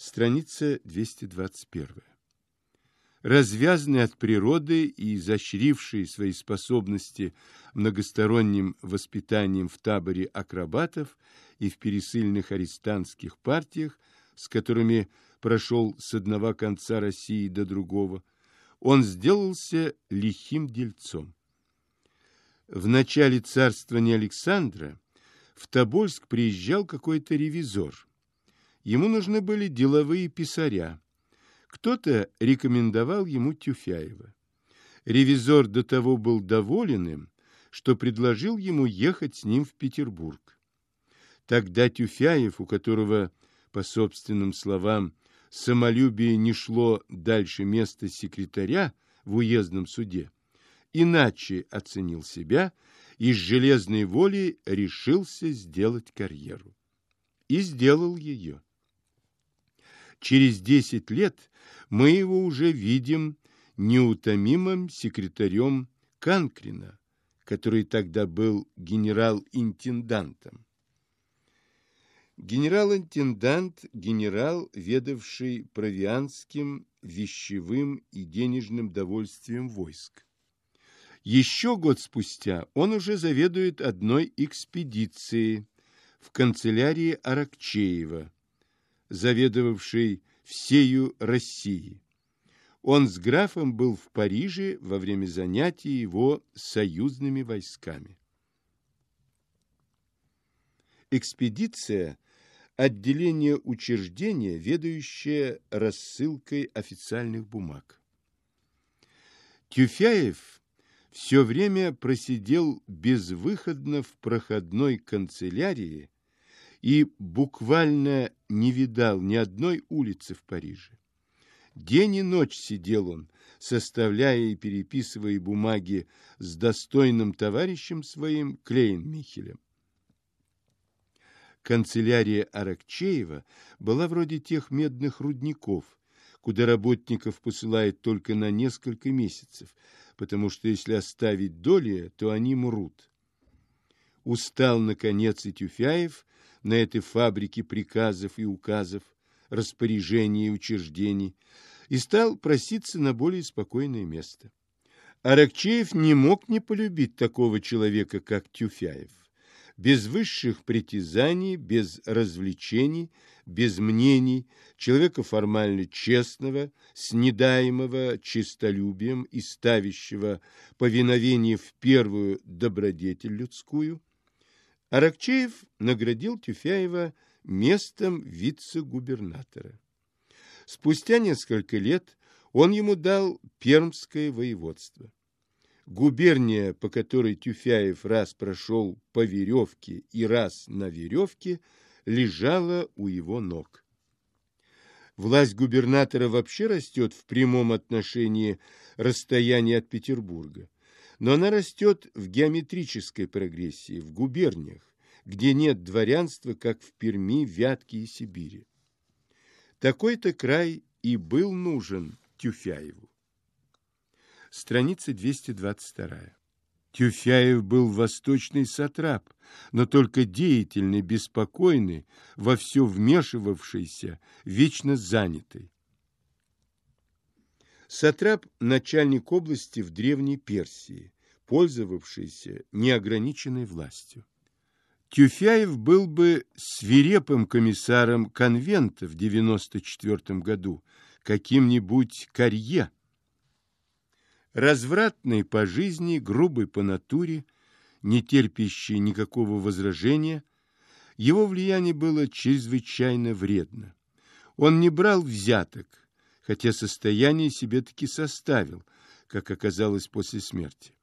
Страница 221. Развязанный от природы и изощривший свои способности многосторонним воспитанием в таборе акробатов и в пересыльных арестантских партиях, с которыми прошел с одного конца России до другого, он сделался лихим дельцом. В начале царствования Александра в Тобольск приезжал какой-то ревизор. Ему нужны были деловые писаря. Кто-то рекомендовал ему Тюфяева. Ревизор до того был доволен им, что предложил ему ехать с ним в Петербург. Тогда Тюфяев, у которого, по собственным словам, самолюбие не шло дальше места секретаря в уездном суде, иначе оценил себя и с железной волей решился сделать карьеру. И сделал ее. Через десять лет мы его уже видим неутомимым секретарем Канкрина, который тогда был генерал-интендантом. Генерал-интендант – генерал, ведавший провианским, вещевым и денежным довольствием войск. Еще год спустя он уже заведует одной экспедицией в канцелярии Аракчеева, заведовавшей всею Россией. Он с графом был в Париже во время занятий его союзными войсками. Экспедиция – отделение учреждения, ведающее рассылкой официальных бумаг. Тюфяев все время просидел безвыходно в проходной канцелярии и буквально не видал ни одной улицы в Париже. День и ночь сидел он, составляя и переписывая бумаги с достойным товарищем своим Клейн-Михелем. Канцелярия Аракчеева была вроде тех медных рудников, куда работников посылают только на несколько месяцев, потому что если оставить доли, то они мрут. Устал, наконец, и Тюфяев на этой фабрике приказов и указов, распоряжений и учреждений, и стал проситься на более спокойное место. Аракчеев не мог не полюбить такого человека, как Тюфяев без высших притязаний, без развлечений, без мнений, человека формально честного, снедаемого чистолюбием и ставящего повиновение в первую добродетель людскую, Аракчеев наградил Тюфяева местом вице-губернатора. Спустя несколько лет он ему дал Пермское воеводство. Губерния, по которой Тюфяев раз прошел по веревке и раз на веревке, лежала у его ног. Власть губернатора вообще растет в прямом отношении расстояния от Петербурга, но она растет в геометрической прогрессии, в губерниях, где нет дворянства, как в Перми, Вятке и Сибири. Такой-то край и был нужен Тюфяеву. Страница 222. Тюфяев был восточный сатрап, но только деятельный, беспокойный, во все вмешивавшийся, вечно занятый. Сатрап – начальник области в Древней Персии, пользовавшийся неограниченной властью. Тюфяев был бы свирепым комиссаром конвента в 94 году, каким-нибудь Карье, развратный по жизни, грубый по натуре, не терпящий никакого возражения, его влияние было чрезвычайно вредно. Он не брал взяток, хотя состояние себе таки составил, как оказалось после смерти.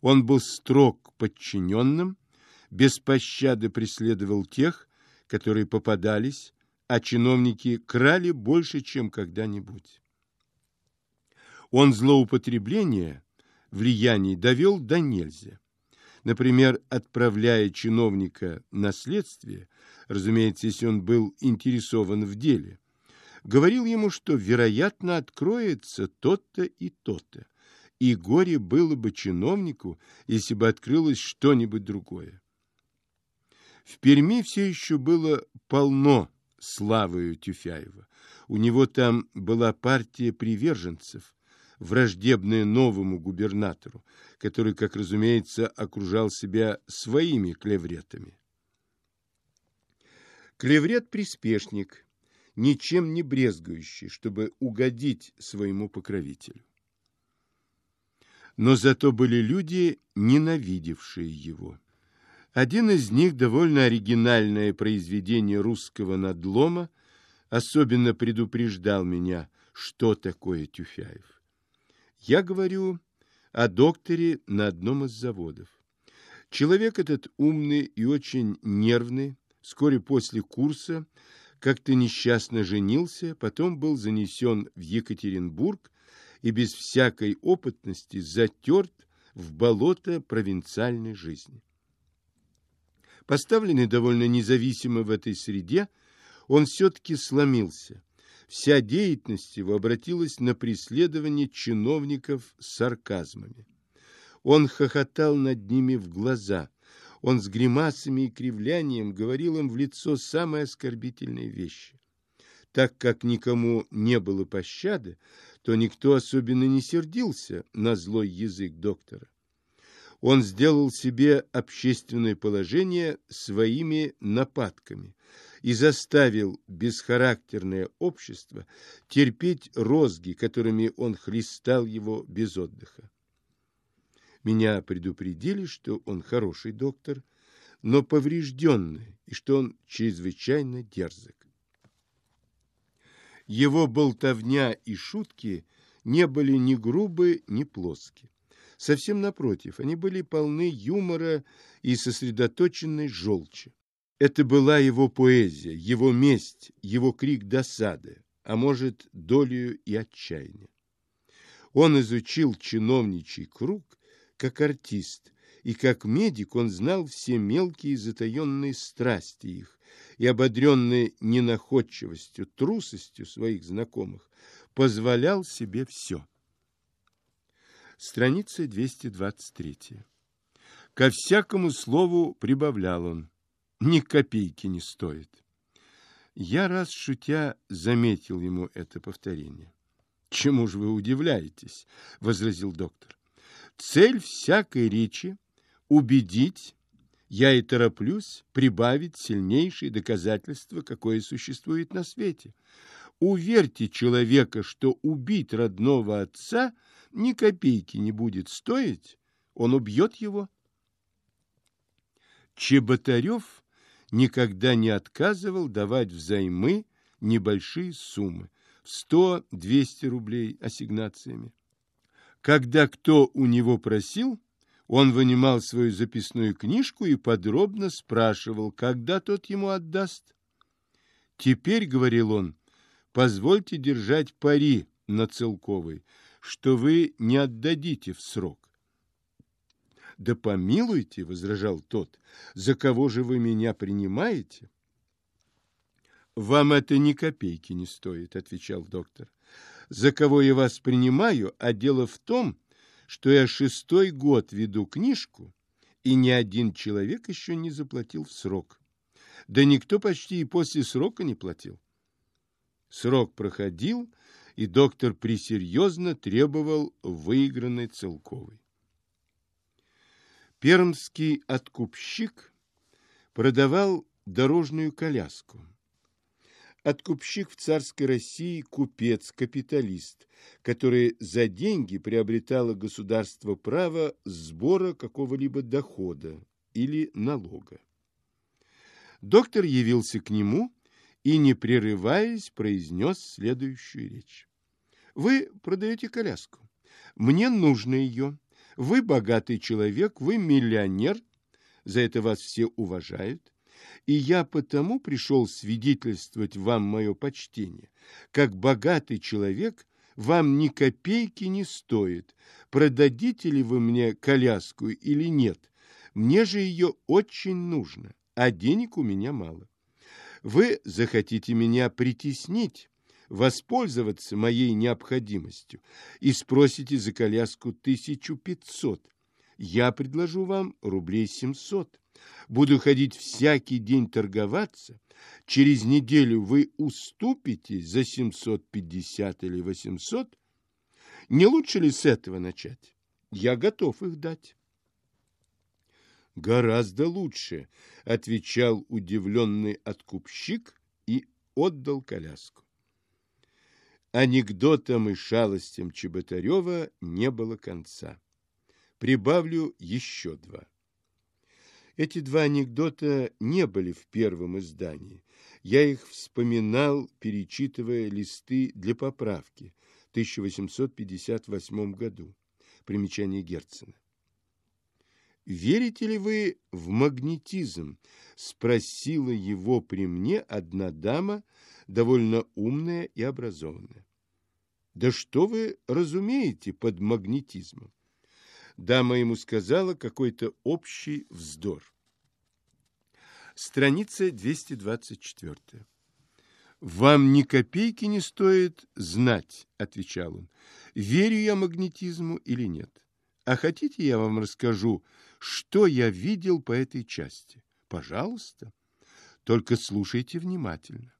Он был строг подчиненным, без пощады преследовал тех, которые попадались, а чиновники крали больше, чем когда-нибудь. Он злоупотребление влияний довел до нельзя. Например, отправляя чиновника на следствие, разумеется, если он был интересован в деле, говорил ему, что, вероятно, откроется то-то и то-то, и горе было бы чиновнику, если бы открылось что-нибудь другое. В Перми все еще было полно славою Тюфяева. У него там была партия приверженцев, враждебная новому губернатору, который, как разумеется, окружал себя своими клевретами. Клеврет-приспешник, ничем не брезгующий, чтобы угодить своему покровителю. Но зато были люди, ненавидевшие его. Один из них, довольно оригинальное произведение русского надлома, особенно предупреждал меня, что такое Тюфяев. Я говорю о докторе на одном из заводов. Человек этот умный и очень нервный, вскоре после курса как-то несчастно женился, потом был занесен в Екатеринбург и без всякой опытности затерт в болото провинциальной жизни. Поставленный довольно независимо в этой среде, он все-таки сломился. Вся деятельность его обратилась на преследование чиновников с сарказмами. Он хохотал над ними в глаза. Он с гримасами и кривлянием говорил им в лицо самые оскорбительные вещи. Так как никому не было пощады, то никто особенно не сердился на злой язык доктора он сделал себе общественное положение своими нападками и заставил бесхарактерное общество терпеть розги, которыми он хлестал его без отдыха. Меня предупредили, что он хороший доктор, но поврежденный, и что он чрезвычайно дерзок. Его болтовня и шутки не были ни грубы, ни плоские. Совсем напротив, они были полны юмора и сосредоточенной желчи. Это была его поэзия, его месть, его крик досады, а может, долю и отчаяния. Он изучил чиновничий круг как артист, и как медик он знал все мелкие затаенные страсти их, и, ободренный ненаходчивостью, трусостью своих знакомых, позволял себе все. Страница 223. Ко всякому слову прибавлял он. Ни копейки не стоит. Я раз шутя заметил ему это повторение. «Чему же вы удивляетесь?» — возразил доктор. «Цель всякой речи — убедить, я и тороплюсь прибавить сильнейшие доказательства, какое существует на свете. Уверьте человека, что убить родного отца ни копейки не будет стоить, он убьет его. Чеботарев никогда не отказывал давать взаймы небольшие суммы в 100-200 рублей ассигнациями. Когда кто у него просил, он вынимал свою записную книжку и подробно спрашивал, когда тот ему отдаст. «Теперь, — говорил он, — позвольте держать пари на Целковой, что вы не отдадите в срок. «Да помилуйте», — возражал тот, — «за кого же вы меня принимаете?» «Вам это ни копейки не стоит», — отвечал доктор. «За кого я вас принимаю, а дело в том, что я шестой год веду книжку, и ни один человек еще не заплатил в срок. Да никто почти и после срока не платил. Срок проходил, и доктор присерьезно требовал выигранной целковой. Пермский откупщик продавал дорожную коляску. Откупщик в царской России – купец, капиталист, который за деньги приобретало государство право сбора какого-либо дохода или налога. Доктор явился к нему и, не прерываясь, произнес следующую речь. «Вы продаете коляску. Мне нужно ее. Вы богатый человек, вы миллионер. За это вас все уважают. И я потому пришел свидетельствовать вам мое почтение. Как богатый человек, вам ни копейки не стоит, продадите ли вы мне коляску или нет. Мне же ее очень нужно, а денег у меня мало. Вы захотите меня притеснить, воспользоваться моей необходимостью и спросите за коляску тысячу пятьсот. Я предложу вам рублей семьсот. Буду ходить всякий день торговаться. Через неделю вы уступите за 750 или 800. Не лучше ли с этого начать? Я готов их дать. Гораздо лучше, отвечал удивленный откупщик и отдал коляску. Анекдотам и шалостям Чеботарева не было конца. Прибавлю еще два. Эти два анекдота не были в первом издании. Я их вспоминал, перечитывая листы для поправки в 1858 году. Примечание Герцена. «Верите ли вы в магнетизм?» – спросила его при мне одна дама, довольно умная и образованная. «Да что вы разумеете под магнетизмом?» Дама ему сказала какой-то общий вздор. Страница 224. «Вам ни копейки не стоит знать», — отвечал он, — «верю я магнетизму или нет. А хотите, я вам расскажу, что я видел по этой части? Пожалуйста, только слушайте внимательно».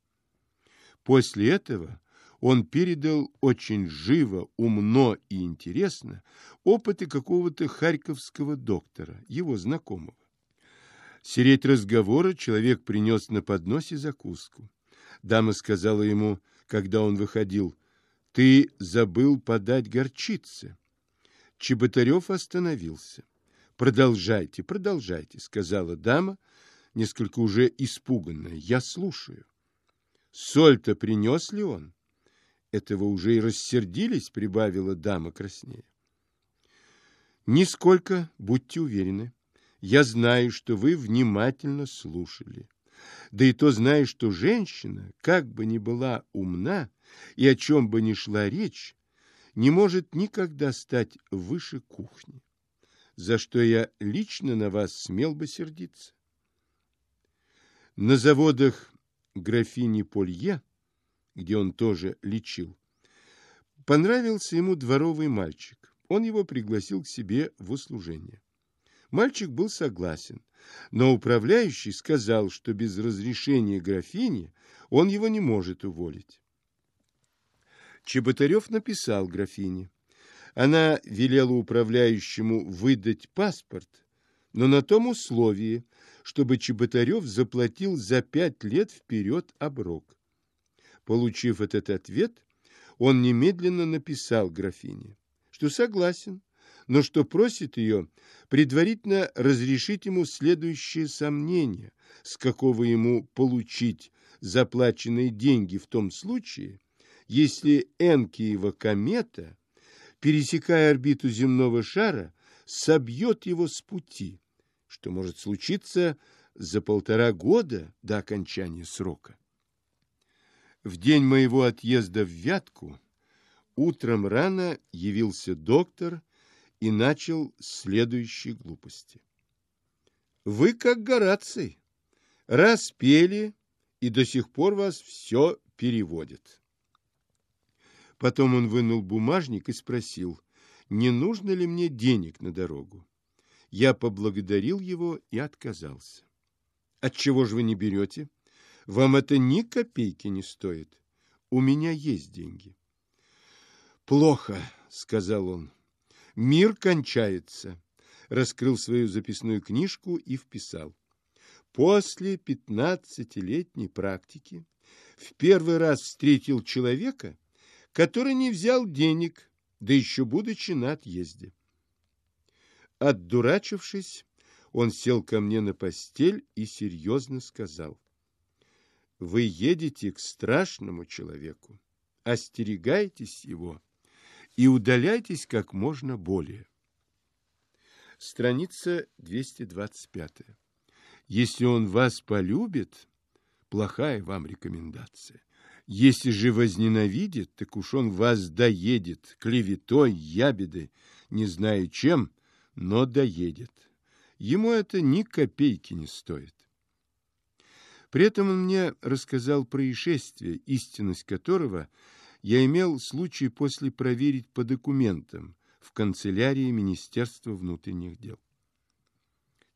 После этого он передал очень живо, умно и интересно опыты какого-то харьковского доктора, его знакомого. Сереть разговора человек принес на подносе закуску. Дама сказала ему, когда он выходил, «Ты забыл подать горчицы». Чеботарев остановился. «Продолжайте, продолжайте», — сказала дама, несколько уже испуганная. «Я слушаю». «Соль-то принес ли он?» Этого уже и рассердились, прибавила дама краснее. Нисколько, будьте уверены. Я знаю, что вы внимательно слушали. Да и то знаю, что женщина, как бы ни была умна и о чем бы ни шла речь, не может никогда стать выше кухни, за что я лично на вас смел бы сердиться. На заводах графини Полье где он тоже лечил, понравился ему дворовый мальчик. Он его пригласил к себе в услужение. Мальчик был согласен, но управляющий сказал, что без разрешения графини он его не может уволить. Чеботарев написал графине. Она велела управляющему выдать паспорт, но на том условии, чтобы Чеботарев заплатил за пять лет вперед оброк. Получив этот ответ, он немедленно написал графине, что согласен, но что просит ее предварительно разрешить ему следующее сомнение, с какого ему получить заплаченные деньги в том случае, если Энкиева комета, пересекая орбиту земного шара, собьет его с пути, что может случиться за полтора года до окончания срока. В день моего отъезда в Вятку утром рано явился доктор и начал следующие глупости. Вы как Гораций, раз пели, и до сих пор вас все переводит. Потом он вынул бумажник и спросил, не нужно ли мне денег на дорогу. Я поблагодарил его и отказался. Отчего же вы не берете? Вам это ни копейки не стоит. У меня есть деньги. Плохо, сказал он. Мир кончается. Раскрыл свою записную книжку и вписал. После пятнадцатилетней практики в первый раз встретил человека, который не взял денег, да еще будучи на отъезде. Отдурачившись, он сел ко мне на постель и серьезно сказал. Вы едете к страшному человеку. Остерегайтесь его и удаляйтесь как можно более. Страница 225. Если он вас полюбит, плохая вам рекомендация. Если же возненавидит, так уж он вас доедет, клеветой, ябедой, не знаю чем, но доедет. Ему это ни копейки не стоит. При этом он мне рассказал происшествие, истинность которого я имел случай после проверить по документам в канцелярии Министерства внутренних дел.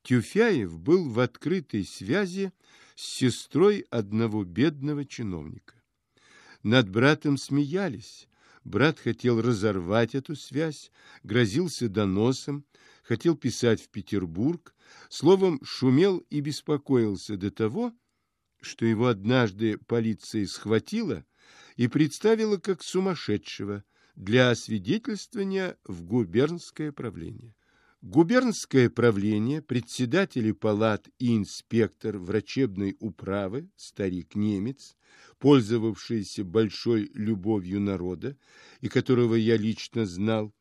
Тюфяев был в открытой связи с сестрой одного бедного чиновника. Над братом смеялись. Брат хотел разорвать эту связь, грозился доносом, хотел писать в Петербург, словом, шумел и беспокоился до того, что его однажды полиция схватила и представила как сумасшедшего для освидетельствования в губернское правление. Губернское правление, председатели палат и инспектор врачебной управы, старик-немец, пользовавшийся большой любовью народа и которого я лично знал,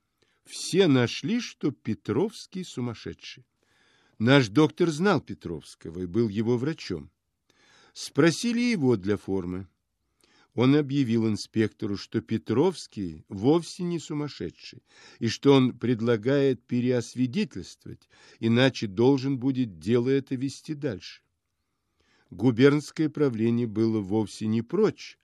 все нашли, что Петровский сумасшедший. Наш доктор знал Петровского и был его врачом. Спросили его для формы. Он объявил инспектору, что Петровский вовсе не сумасшедший, и что он предлагает переосвидетельствовать, иначе должен будет дело это вести дальше. Губернское правление было вовсе не прочь,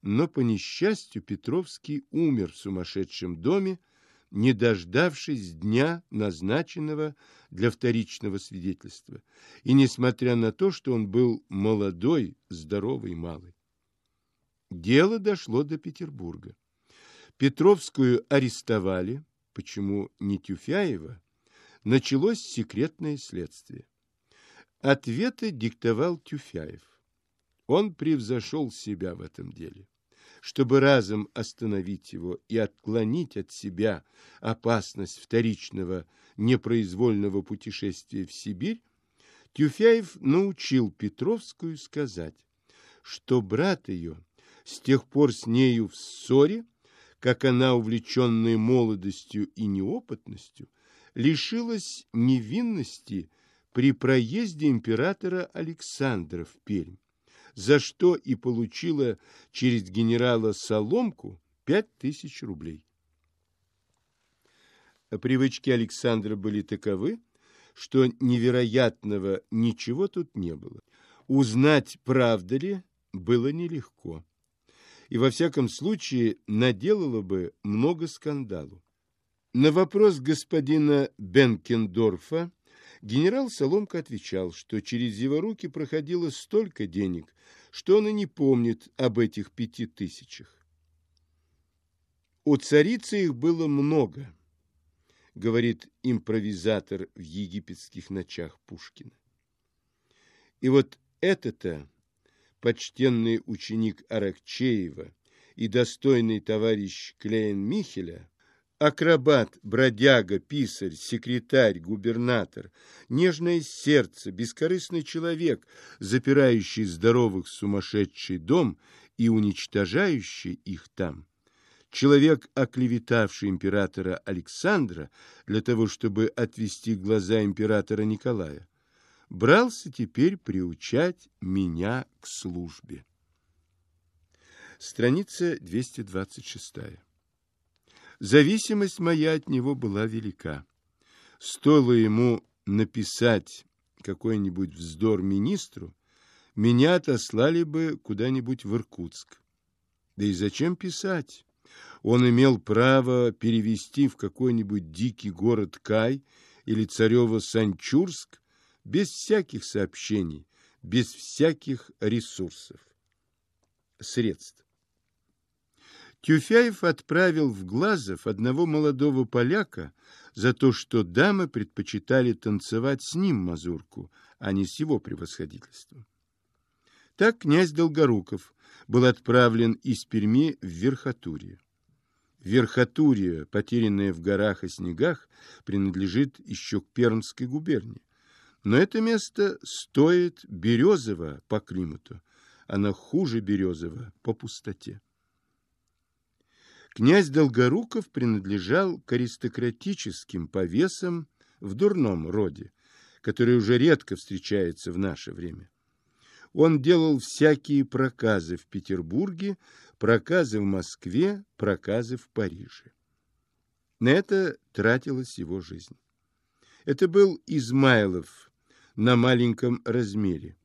но, по несчастью, Петровский умер в сумасшедшем доме, не дождавшись дня, назначенного для вторичного свидетельства, и несмотря на то, что он был молодой, здоровый малый. Дело дошло до Петербурга. Петровскую арестовали, почему не Тюфяева, началось секретное следствие. Ответы диктовал Тюфяев. Он превзошел себя в этом деле. Чтобы разом остановить его и отклонить от себя опасность вторичного непроизвольного путешествия в Сибирь, Тюфяев научил Петровскую сказать, что брат ее с тех пор с нею в ссоре, как она, увлеченная молодостью и неопытностью, лишилась невинности при проезде императора Александра в Пермь, за что и получила через генерала Соломку пять тысяч рублей. Привычки Александра были таковы, что невероятного ничего тут не было. Узнать, правда ли, было нелегко и во всяком случае наделала бы много скандалу. На вопрос господина Бенкендорфа генерал Соломка отвечал, что через его руки проходило столько денег, что он и не помнит об этих пяти тысячах. У царицы их было много, говорит импровизатор в египетских ночах Пушкина. И вот это-то почтенный ученик Аракчеева и достойный товарищ Клейн-Михеля, акробат, бродяга, писарь, секретарь, губернатор, нежное сердце, бескорыстный человек, запирающий здоровых сумасшедший дом и уничтожающий их там, человек, оклеветавший императора Александра для того, чтобы отвести глаза императора Николая, брался теперь приучать меня к службе. Страница 226. Зависимость моя от него была велика. Стоило ему написать какой-нибудь вздор министру, меня отослали бы куда-нибудь в Иркутск. Да и зачем писать? Он имел право перевести в какой-нибудь дикий город Кай или Царево-Санчурск без всяких сообщений, без всяких ресурсов, средств. Тюфяев отправил в Глазов одного молодого поляка за то, что дамы предпочитали танцевать с ним мазурку, а не с его превосходительством. Так князь Долгоруков был отправлен из Перми в Верхотурье. Верхотурье, потерянное в горах и снегах, принадлежит еще к Пермской губернии. Но это место стоит Березово по климату, оно хуже Березово по пустоте. Князь Долгоруков принадлежал к аристократическим повесам в дурном роде, который уже редко встречается в наше время. Он делал всякие проказы в Петербурге, проказы в Москве, проказы в Париже. На это тратилась его жизнь. Это был Измайлов, на маленьком размере.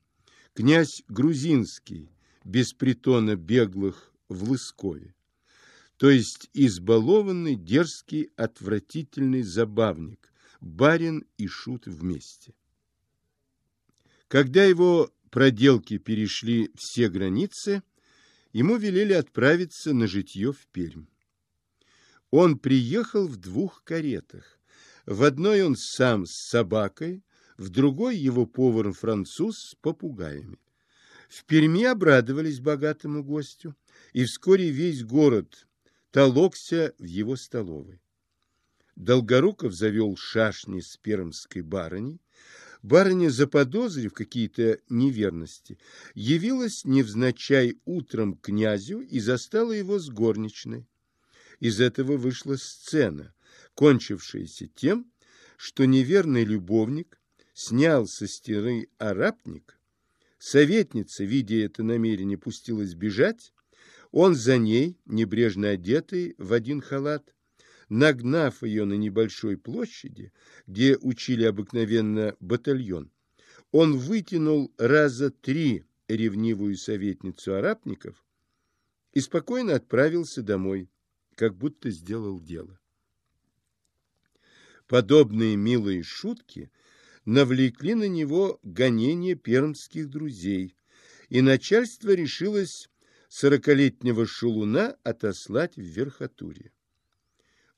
Князь Грузинский, без притона беглых в Лыскове. То есть избалованный, дерзкий, отвратительный забавник, барин и шут вместе. Когда его проделки перешли все границы, ему велели отправиться на житье в Пермь. Он приехал в двух каретах. В одной он сам с собакой, в другой его повар-француз с попугаями. В Перми обрадовались богатому гостю, и вскоре весь город толокся в его столовой. Долгоруков завел шашни с пермской барыней. Барыня, заподозрив какие-то неверности, явилась невзначай утром князю и застала его с горничной. Из этого вышла сцена, кончившаяся тем, что неверный любовник снял со стены арапник, советница, видя это намерение, пустилась бежать, он за ней, небрежно одетый в один халат, нагнав ее на небольшой площади, где учили обыкновенно батальон, он вытянул раза три ревнивую советницу арабников и спокойно отправился домой, как будто сделал дело. Подобные милые шутки навлекли на него гонение пермских друзей, и начальство решилось сорокалетнего шулуна отослать в Верхотурье.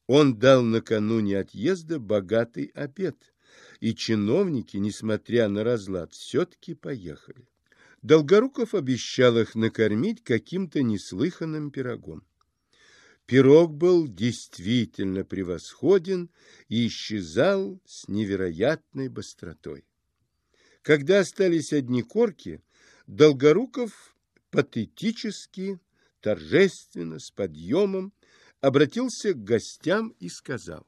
Он дал накануне отъезда богатый обед, и чиновники, несмотря на разлад, все-таки поехали. Долгоруков обещал их накормить каким-то неслыханным пирогом. Пирог был действительно превосходен и исчезал с невероятной быстротой. Когда остались одни корки, Долгоруков патетически, торжественно, с подъемом обратился к гостям и сказал.